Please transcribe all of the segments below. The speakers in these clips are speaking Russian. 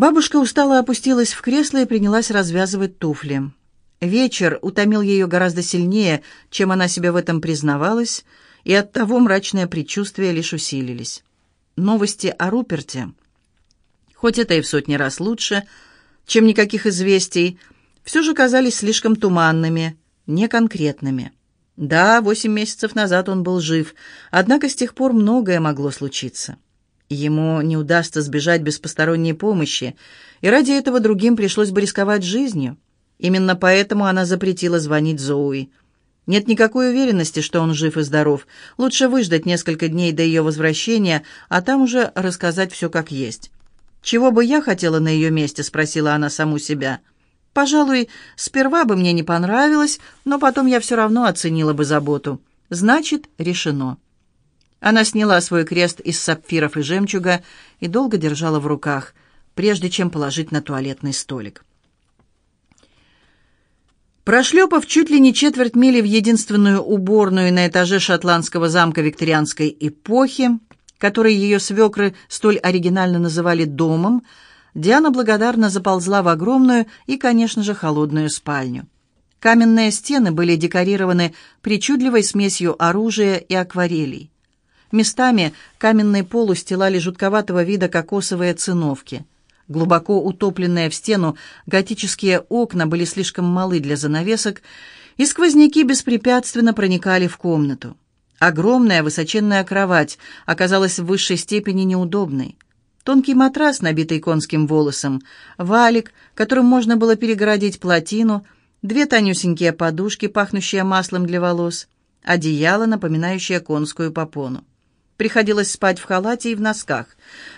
Бабушка устало опустилась в кресло и принялась развязывать туфли. Вечер утомил ее гораздо сильнее, чем она себе в этом признавалась, и оттого мрачные предчувствия лишь усилились. Новости о Руперте, хоть это и в сотни раз лучше, чем никаких известий, все же казались слишком туманными, неконкретными. Да, восемь месяцев назад он был жив, однако с тех пор многое могло случиться. Ему не удастся сбежать без посторонней помощи, и ради этого другим пришлось бы рисковать жизнью. Именно поэтому она запретила звонить Зоуи. Нет никакой уверенности, что он жив и здоров. Лучше выждать несколько дней до ее возвращения, а там уже рассказать все как есть. «Чего бы я хотела на ее месте?» — спросила она саму себя. «Пожалуй, сперва бы мне не понравилось, но потом я все равно оценила бы заботу. Значит, решено». Она сняла свой крест из сапфиров и жемчуга и долго держала в руках, прежде чем положить на туалетный столик. Прошлепав чуть ли не четверть мили в единственную уборную на этаже шотландского замка викторианской эпохи, который ее свекры столь оригинально называли «домом», Диана благодарно заползла в огромную и, конечно же, холодную спальню. Каменные стены были декорированы причудливой смесью оружия и акварелей. Местами каменный пол устилали жутковатого вида кокосовые циновки. Глубоко утопленные в стену готические окна были слишком малы для занавесок, и сквозняки беспрепятственно проникали в комнату. Огромная высоченная кровать оказалась в высшей степени неудобной. Тонкий матрас, набитый конским волосом, валик, которым можно было перегородить плотину, две тонюсенькие подушки, пахнущие маслом для волос, одеяло, напоминающее конскую попону. Приходилось спать в халате и в носках.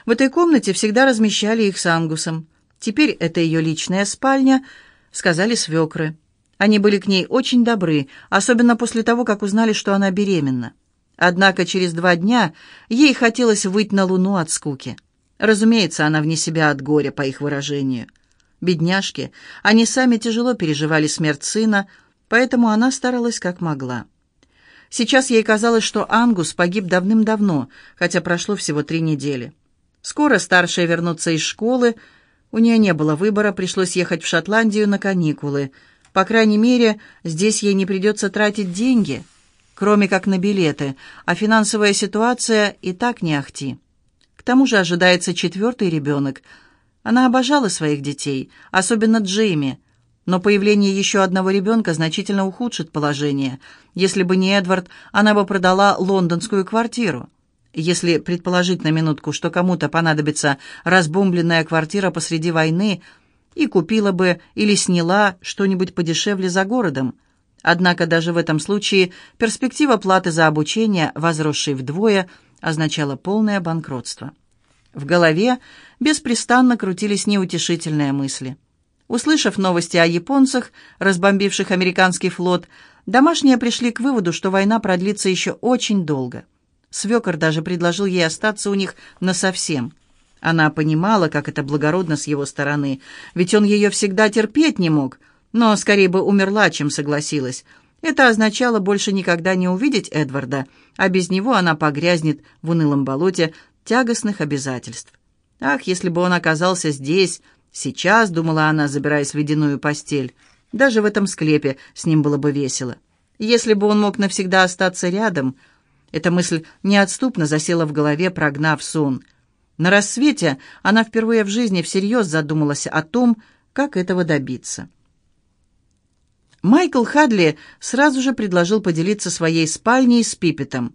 В этой комнате всегда размещали их с Ангусом. Теперь это ее личная спальня, сказали свекры. Они были к ней очень добры, особенно после того, как узнали, что она беременна. Однако через два дня ей хотелось выйти на луну от скуки. Разумеется, она вне себя от горя, по их выражению. Бедняжки, они сами тяжело переживали смерть сына, поэтому она старалась как могла. Сейчас ей казалось, что Ангус погиб давным-давно, хотя прошло всего три недели. Скоро старшая вернутся из школы. У нее не было выбора, пришлось ехать в Шотландию на каникулы. По крайней мере, здесь ей не придется тратить деньги, кроме как на билеты, а финансовая ситуация и так не ахти. К тому же ожидается четвертый ребенок. Она обожала своих детей, особенно Джейми, но появление еще одного ребенка значительно ухудшит положение. Если бы не Эдвард, она бы продала лондонскую квартиру. Если предположить на минутку, что кому-то понадобится разбомбленная квартира посреди войны, и купила бы или сняла что-нибудь подешевле за городом. Однако даже в этом случае перспектива платы за обучение, возросшей вдвое, означала полное банкротство. В голове беспрестанно крутились неутешительные мысли – Услышав новости о японцах, разбомбивших американский флот, домашние пришли к выводу, что война продлится еще очень долго. Свекор даже предложил ей остаться у них насовсем. Она понимала, как это благородно с его стороны, ведь он ее всегда терпеть не мог, но скорее бы умерла, чем согласилась. Это означало больше никогда не увидеть Эдварда, а без него она погрязнет в унылом болоте тягостных обязательств. Ах, если бы он оказался здесь, Сейчас, думала она, забираясь в ледяную постель, даже в этом склепе с ним было бы весело. Если бы он мог навсегда остаться рядом, эта мысль неотступно засела в голове, прогнав сон. На рассвете она впервые в жизни всерьез задумалась о том, как этого добиться. Майкл Хадли сразу же предложил поделиться своей спальней с Пипетом,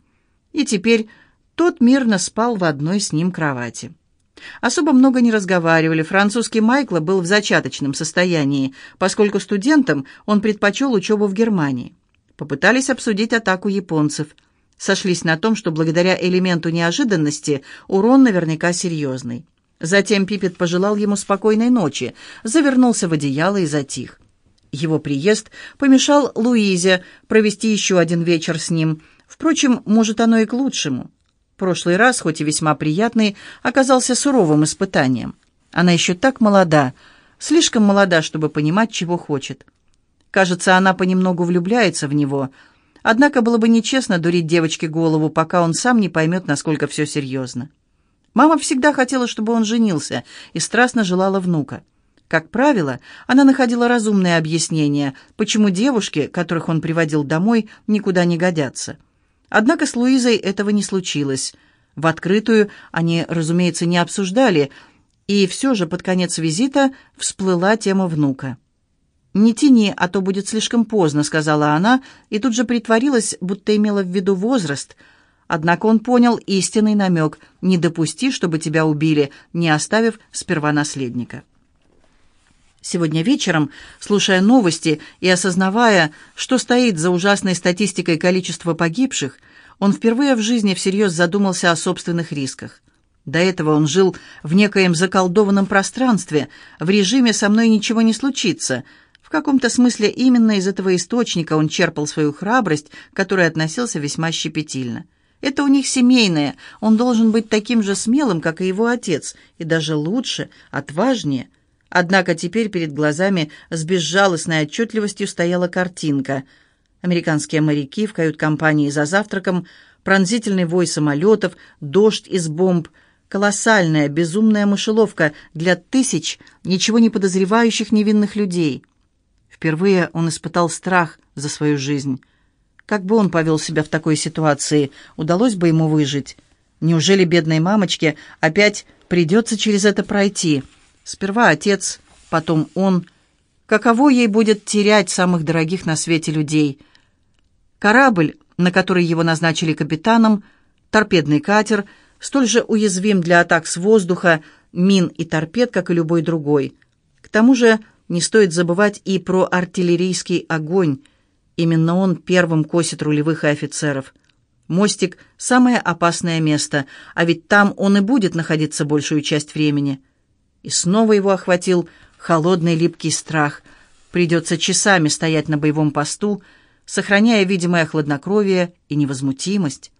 и теперь тот мирно спал в одной с ним кровати. Особо много не разговаривали. Французский Майкла был в зачаточном состоянии, поскольку студентам он предпочел учебу в Германии. Попытались обсудить атаку японцев. Сошлись на том, что благодаря элементу неожиданности урон наверняка серьезный. Затем Пипет пожелал ему спокойной ночи, завернулся в одеяло и затих. Его приезд помешал Луизе провести еще один вечер с ним. Впрочем, может, оно и к лучшему. Прошлый раз, хоть и весьма приятный, оказался суровым испытанием. Она еще так молода, слишком молода, чтобы понимать, чего хочет. Кажется, она понемногу влюбляется в него. Однако было бы нечестно дурить девочке голову, пока он сам не поймет, насколько все серьезно. Мама всегда хотела, чтобы он женился, и страстно желала внука. Как правило, она находила разумные объяснения, почему девушки, которых он приводил домой, никуда не годятся. Однако с Луизой этого не случилось. В открытую они, разумеется, не обсуждали, и все же под конец визита всплыла тема внука. «Не тяни, а то будет слишком поздно», — сказала она, и тут же притворилась, будто имела в виду возраст. Однако он понял истинный намек «не допусти, чтобы тебя убили, не оставив сперва наследника». Сегодня вечером, слушая новости и осознавая, что стоит за ужасной статистикой количества погибших, он впервые в жизни всерьез задумался о собственных рисках. До этого он жил в некоем заколдованном пространстве, в режиме «со мной ничего не случится», в каком-то смысле именно из этого источника он черпал свою храбрость, к которой относился весьма щепетильно. Это у них семейное, он должен быть таким же смелым, как и его отец, и даже лучше, отважнее. Однако теперь перед глазами с безжалостной отчетливостью стояла картинка. Американские моряки в кают-компании за завтраком, пронзительный вой самолетов, дождь из бомб, колоссальная, безумная мышеловка для тысяч ничего не подозревающих невинных людей — Впервые он испытал страх за свою жизнь. Как бы он повел себя в такой ситуации? Удалось бы ему выжить? Неужели бедной мамочке опять придется через это пройти? Сперва отец, потом он. Каково ей будет терять самых дорогих на свете людей? Корабль, на который его назначили капитаном, торпедный катер, столь же уязвим для атак с воздуха, мин и торпед, как и любой другой. К тому же не стоит забывать и про артиллерийский огонь. Именно он первым косит рулевых и офицеров. Мостик — самое опасное место, а ведь там он и будет находиться большую часть времени. И снова его охватил холодный липкий страх. Придется часами стоять на боевом посту, сохраняя видимое хладнокровие и невозмутимость.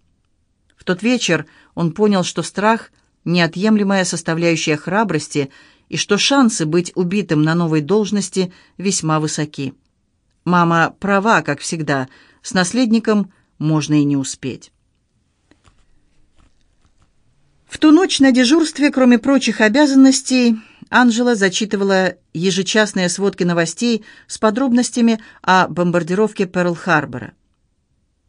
В тот вечер он понял, что страх — неотъемлемая составляющая храбрости — и что шансы быть убитым на новой должности весьма высоки. Мама права, как всегда, с наследником можно и не успеть. В ту ночь на дежурстве, кроме прочих обязанностей, Анжела зачитывала ежечасные сводки новостей с подробностями о бомбардировке Перл-Харбора.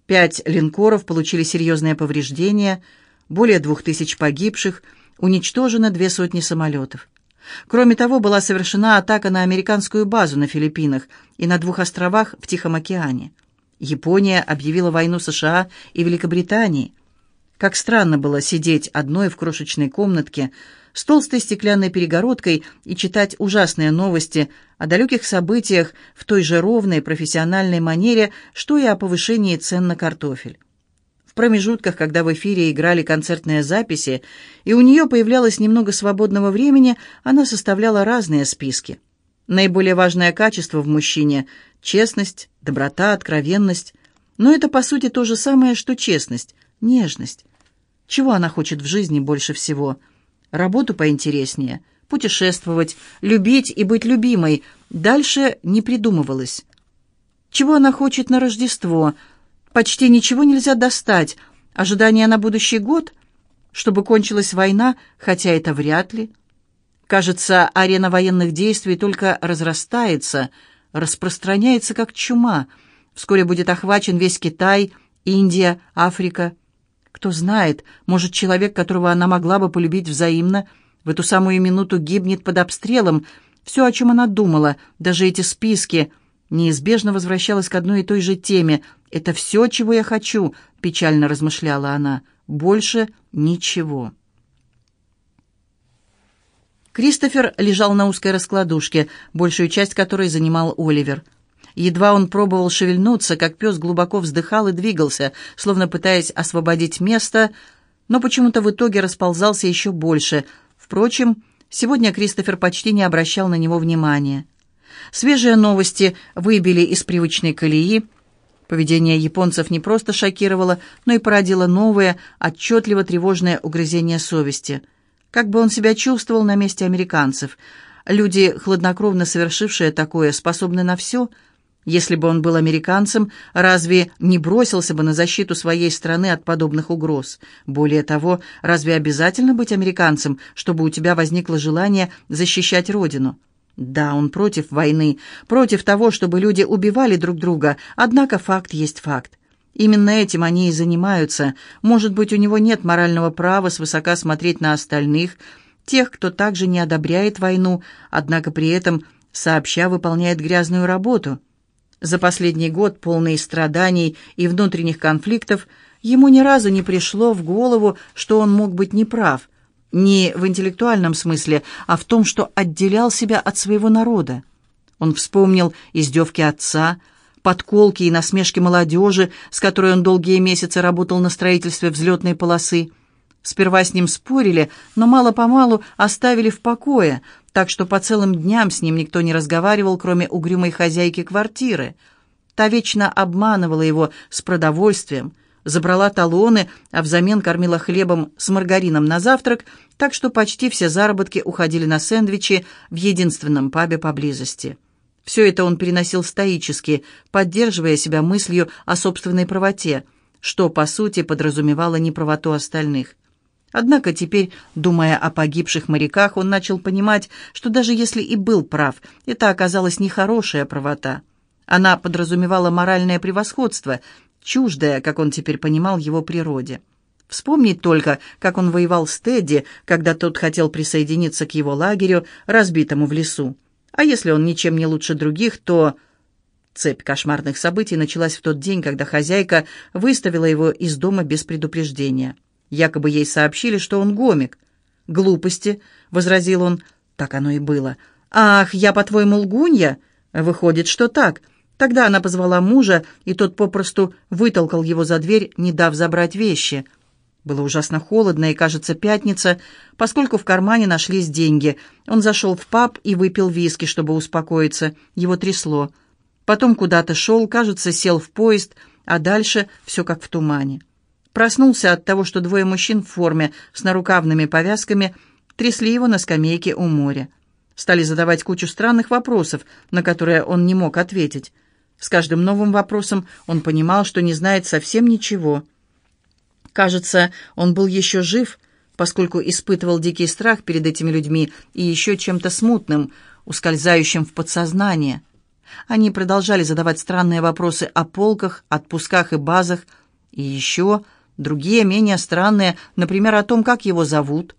Пять линкоров получили серьезные повреждения, более двух тысяч погибших, уничтожено две сотни самолетов. Кроме того, была совершена атака на американскую базу на Филиппинах и на двух островах в Тихом океане. Япония объявила войну США и Великобритании. Как странно было сидеть одной в крошечной комнатке с толстой стеклянной перегородкой и читать ужасные новости о далеких событиях в той же ровной профессиональной манере, что и о повышении цен на картофель промежутках, когда в эфире играли концертные записи, и у нее появлялось немного свободного времени, она составляла разные списки. Наиболее важное качество в мужчине – честность, доброта, откровенность. Но это, по сути, то же самое, что честность, нежность. Чего она хочет в жизни больше всего? Работу поинтереснее, путешествовать, любить и быть любимой. Дальше не придумывалось. Чего она хочет на Рождество – Почти ничего нельзя достать. Ожидания на будущий год? Чтобы кончилась война, хотя это вряд ли. Кажется, арена военных действий только разрастается, распространяется как чума. Вскоре будет охвачен весь Китай, Индия, Африка. Кто знает, может, человек, которого она могла бы полюбить взаимно, в эту самую минуту гибнет под обстрелом. Все, о чем она думала, даже эти списки, неизбежно возвращалось к одной и той же теме — «Это все, чего я хочу», — печально размышляла она. «Больше ничего». Кристофер лежал на узкой раскладушке, большую часть которой занимал Оливер. Едва он пробовал шевельнуться, как пес глубоко вздыхал и двигался, словно пытаясь освободить место, но почему-то в итоге расползался еще больше. Впрочем, сегодня Кристофер почти не обращал на него внимания. Свежие новости выбили из привычной колеи — Поведение японцев не просто шокировало, но и породило новые, отчетливо тревожные угрызения совести. Как бы он себя чувствовал на месте американцев? Люди, хладнокровно совершившие такое, способны на все. Если бы он был американцем, разве не бросился бы на защиту своей страны от подобных угроз? Более того, разве обязательно быть американцем, чтобы у тебя возникло желание защищать родину? Да, он против войны, против того, чтобы люди убивали друг друга, однако факт есть факт. Именно этим они и занимаются. Может быть, у него нет морального права свысока смотреть на остальных, тех, кто также не одобряет войну, однако при этом сообща выполняет грязную работу. За последний год, полный страданий и внутренних конфликтов, ему ни разу не пришло в голову, что он мог быть неправ, не в интеллектуальном смысле, а в том, что отделял себя от своего народа. Он вспомнил издевки отца, подколки и насмешки молодежи, с которой он долгие месяцы работал на строительстве взлетной полосы. Сперва с ним спорили, но мало-помалу оставили в покое, так что по целым дням с ним никто не разговаривал, кроме угрюмой хозяйки квартиры. Та вечно обманывала его с продовольствием, забрала талоны, а взамен кормила хлебом с маргарином на завтрак, так что почти все заработки уходили на сэндвичи в единственном пабе поблизости. Все это он переносил стоически, поддерживая себя мыслью о собственной правоте, что, по сути, подразумевало неправоту остальных. Однако теперь, думая о погибших моряках, он начал понимать, что даже если и был прав, это оказалась нехорошая правота. Она подразумевала моральное превосходство, чуждое, как он теперь понимал, его природе. Вспомнить только, как он воевал с Тедди, когда тот хотел присоединиться к его лагерю, разбитому в лесу. А если он ничем не лучше других, то... Цепь кошмарных событий началась в тот день, когда хозяйка выставила его из дома без предупреждения. Якобы ей сообщили, что он гомик. «Глупости», — возразил он. Так оно и было. «Ах, я, по-твоему, лгунья?» «Выходит, что так». Тогда она позвала мужа, и тот попросту вытолкал его за дверь, не дав забрать вещи — было ужасно холодно, и, кажется, пятница, поскольку в кармане нашлись деньги. Он зашел в паб и выпил виски, чтобы успокоиться. Его трясло. Потом куда-то шел, кажется, сел в поезд, а дальше все как в тумане. Проснулся от того, что двое мужчин в форме с нарукавными повязками трясли его на скамейке у моря. Стали задавать кучу странных вопросов, на которые он не мог ответить. С каждым новым вопросом он понимал, что не знает совсем ничего — Кажется, он был еще жив, поскольку испытывал дикий страх перед этими людьми и еще чем-то смутным, ускользающим в подсознание. Они продолжали задавать странные вопросы о полках, отпусках и базах, и еще другие, менее странные, например, о том, как его зовут.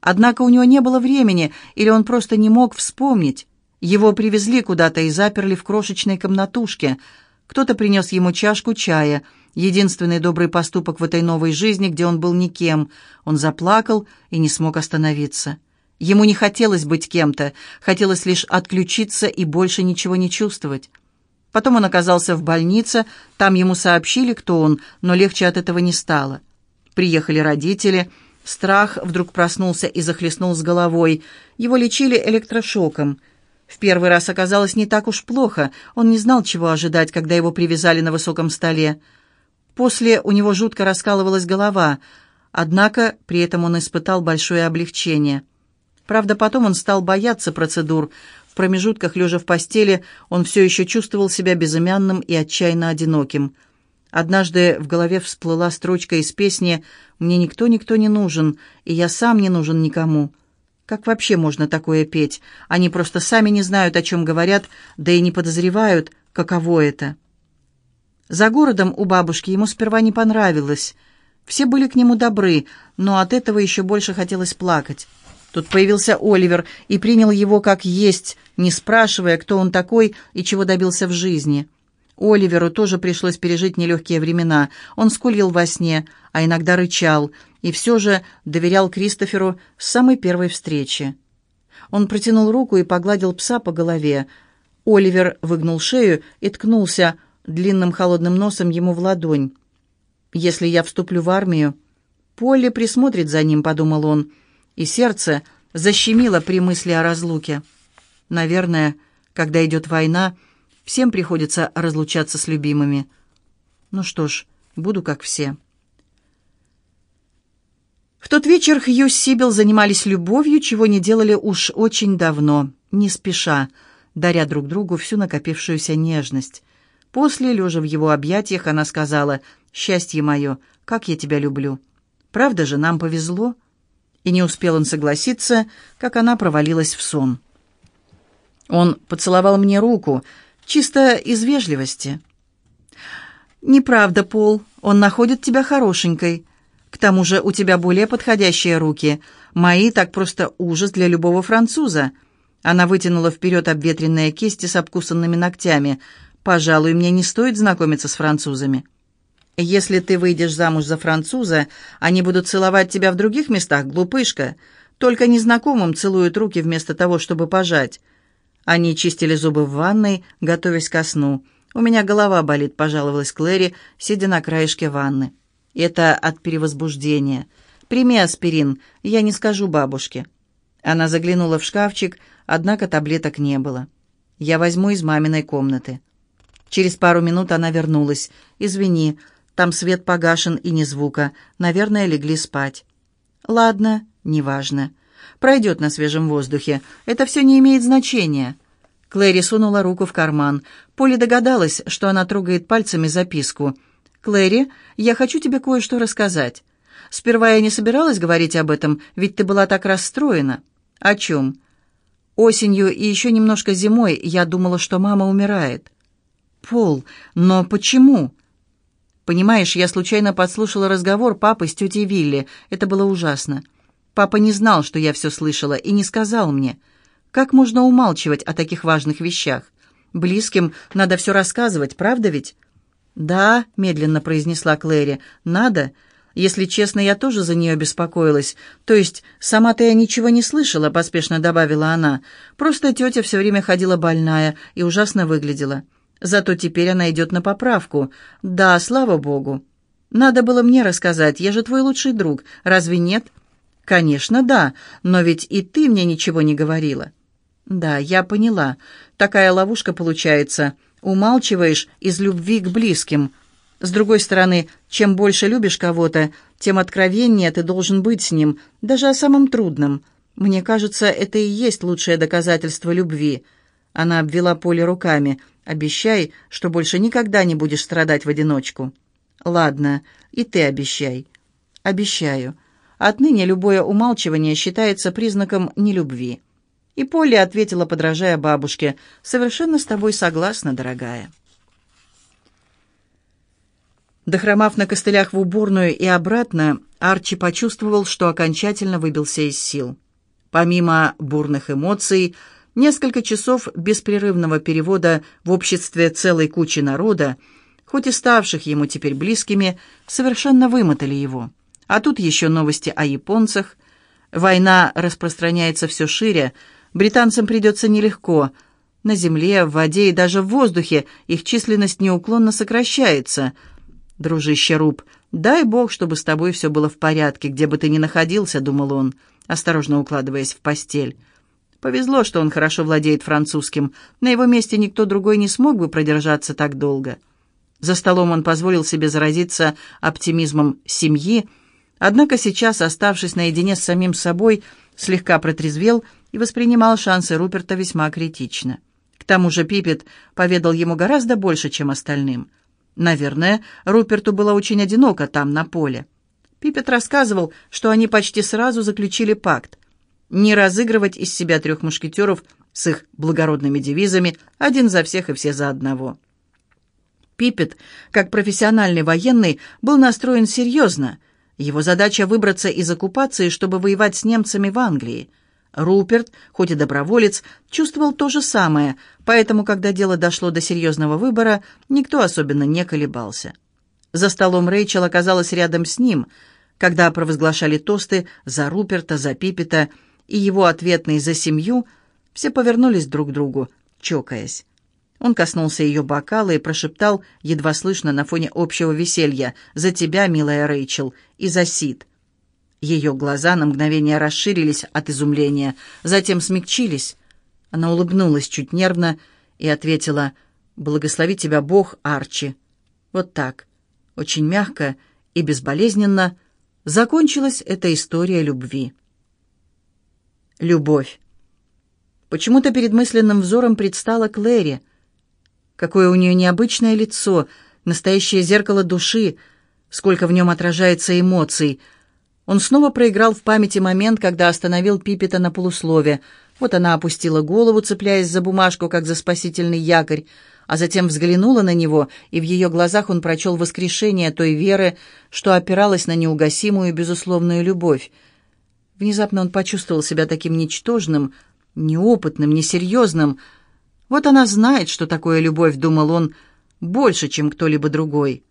Однако у него не было времени, или он просто не мог вспомнить. Его привезли куда-то и заперли в крошечной комнатушке. Кто-то принес ему чашку чая — Единственный добрый поступок в этой новой жизни, где он был никем. Он заплакал и не смог остановиться. Ему не хотелось быть кем-то, хотелось лишь отключиться и больше ничего не чувствовать. Потом он оказался в больнице, там ему сообщили, кто он, но легче от этого не стало. Приехали родители, страх вдруг проснулся и захлестнул с головой. Его лечили электрошоком. В первый раз оказалось не так уж плохо, он не знал, чего ожидать, когда его привязали на высоком столе. После у него жутко раскалывалась голова, однако при этом он испытал большое облегчение. Правда, потом он стал бояться процедур. В промежутках, лежа в постели, он все еще чувствовал себя безымянным и отчаянно одиноким. Однажды в голове всплыла строчка из песни «Мне никто-никто не нужен, и я сам не нужен никому». Как вообще можно такое петь? Они просто сами не знают, о чем говорят, да и не подозревают, каково это. За городом у бабушки ему сперва не понравилось. Все были к нему добры, но от этого еще больше хотелось плакать. Тут появился Оливер и принял его как есть, не спрашивая, кто он такой и чего добился в жизни. Оливеру тоже пришлось пережить нелегкие времена. Он скулил во сне, а иногда рычал, и все же доверял Кристоферу с самой первой встречи. Он протянул руку и погладил пса по голове. Оливер выгнул шею и ткнулся длинным холодным носом ему в ладонь. «Если я вступлю в армию, Полли присмотрит за ним», — подумал он, и сердце защемило при мысли о разлуке. «Наверное, когда идет война, всем приходится разлучаться с любимыми. Ну что ж, буду как все». В тот вечер Хью с Сибил занимались любовью, чего не делали уж очень давно, не спеша, даря друг другу всю накопившуюся нежность. После, лежа в его объятиях, она сказала, «Счастье мое, как я тебя люблю! Правда же, нам повезло?» И не успел он согласиться, как она провалилась в сон. Он поцеловал мне руку, чисто из вежливости. «Неправда, Пол, он находит тебя хорошенькой. К тому же у тебя более подходящие руки. Мои так просто ужас для любого француза». Она вытянула вперед обветренные кисти с обкусанными ногтями. «Пожалуй, мне не стоит знакомиться с французами». «Если ты выйдешь замуж за француза, они будут целовать тебя в других местах, глупышка. Только незнакомым целуют руки вместо того, чтобы пожать». Они чистили зубы в ванной, готовясь ко сну. «У меня голова болит», — пожаловалась Клэри, сидя на краешке ванны. «Это от перевозбуждения. Прими аспирин, я не скажу бабушке». Она заглянула в шкафчик, однако таблеток не было. «Я возьму из маминой комнаты». Через пару минут она вернулась. «Извини, там свет погашен и ни звука. Наверное, легли спать». «Ладно, неважно. Пройдет на свежем воздухе. Это все не имеет значения». Клэри сунула руку в карман. Поли догадалась, что она трогает пальцами записку. «Клэри, я хочу тебе кое-что рассказать. Сперва я не собиралась говорить об этом, ведь ты была так расстроена». «О чем?» «Осенью и еще немножко зимой я думала, что мама умирает». «Пол, но почему?» «Понимаешь, я случайно подслушала разговор папы с тетей Вилли. Это было ужасно. Папа не знал, что я все слышала, и не сказал мне. Как можно умалчивать о таких важных вещах? Близким надо все рассказывать, правда ведь?» «Да», — медленно произнесла Клэри, — «надо. Если честно, я тоже за нее беспокоилась. То есть, сама-то я ничего не слышала», — поспешно добавила она. «Просто тетя все время ходила больная и ужасно выглядела. Зато теперь она идет на поправку. Да, слава богу. Надо было мне рассказать, я же твой лучший друг, разве нет? Конечно, да, но ведь и ты мне ничего не говорила. Да, я поняла. Такая ловушка получается. Умалчиваешь из любви к близким. С другой стороны, чем больше любишь кого-то, тем откровеннее ты должен быть с ним, даже о самом трудном. Мне кажется, это и есть лучшее доказательство любви. Она обвела поле руками – Обещай, что больше никогда не будешь страдать в одиночку. Ладно, и ты обещай. Обещаю. Отныне любое умалчивание считается признаком нелюбви. И Полли ответила, подражая бабушке, «Совершенно с тобой согласна, дорогая». Дохромав на костылях в уборную и обратно, Арчи почувствовал, что окончательно выбился из сил. Помимо бурных эмоций, Несколько часов беспрерывного перевода в обществе целой кучи народа, хоть и ставших ему теперь близкими, совершенно вымотали его. А тут еще новости о японцах. Война распространяется все шире, британцам придется нелегко. На земле, в воде и даже в воздухе их численность неуклонно сокращается. Дружище Руб, дай бог, чтобы с тобой все было в порядке, где бы ты ни находился, думал он, осторожно укладываясь в постель. Повезло, что он хорошо владеет французским. На его месте никто другой не смог бы продержаться так долго. За столом он позволил себе заразиться оптимизмом семьи, однако сейчас, оставшись наедине с самим собой, слегка протрезвел и воспринимал шансы Руперта весьма критично. К тому же Пипет поведал ему гораздо больше, чем остальным. Наверное, Руперту было очень одиноко там, на поле. Пипет рассказывал, что они почти сразу заключили пакт не разыгрывать из себя трех мушкетеров с их благородными девизами «один за всех и все за одного». Пипет, как профессиональный военный, был настроен серьезно. Его задача выбраться из оккупации, чтобы воевать с немцами в Англии. Руперт, хоть и доброволец, чувствовал то же самое, поэтому, когда дело дошло до серьезного выбора, никто особенно не колебался. За столом Рэйчел оказалась рядом с ним, когда провозглашали тосты за Руперта, за Пипета – и его ответный «за семью» все повернулись друг к другу, чокаясь. Он коснулся ее бокала и прошептал, едва слышно на фоне общего веселья, «За тебя, милая Рэйчел, и за Сид». Ее глаза на мгновение расширились от изумления, затем смягчились. Она улыбнулась чуть нервно и ответила, «Благослови тебя Бог, Арчи». Вот так, очень мягко и безболезненно, закончилась эта история любви любовь. Почему-то перед мысленным взором предстала Клэри. Какое у нее необычное лицо, настоящее зеркало души, сколько в нем отражается эмоций. Он снова проиграл в памяти момент, когда остановил Пипета на полуслове. Вот она опустила голову, цепляясь за бумажку, как за спасительный якорь, а затем взглянула на него, и в ее глазах он прочел воскрешение той веры, что опиралась на неугасимую безусловную любовь. Внезапно он почувствовал себя таким ничтожным, неопытным, несерьезным. Вот она знает, что такое любовь, думал он, больше, чем кто-либо другой.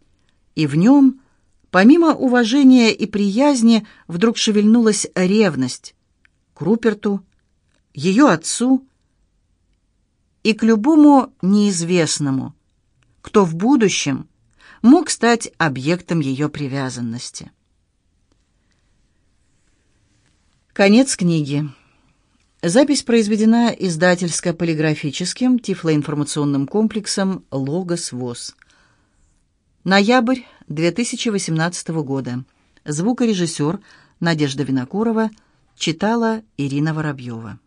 И в нем, помимо уважения и приязни, вдруг шевельнулась ревность к Руперту, ее отцу и к любому неизвестному, кто в будущем мог стать объектом ее привязанности. Конец книги. Запись произведена издательско-полиграфическим тифлоинформационным комплексом «Логос ВОЗ». Ноябрь 2018 года. Звукорежиссер Надежда Винокурова читала Ирина Воробьева.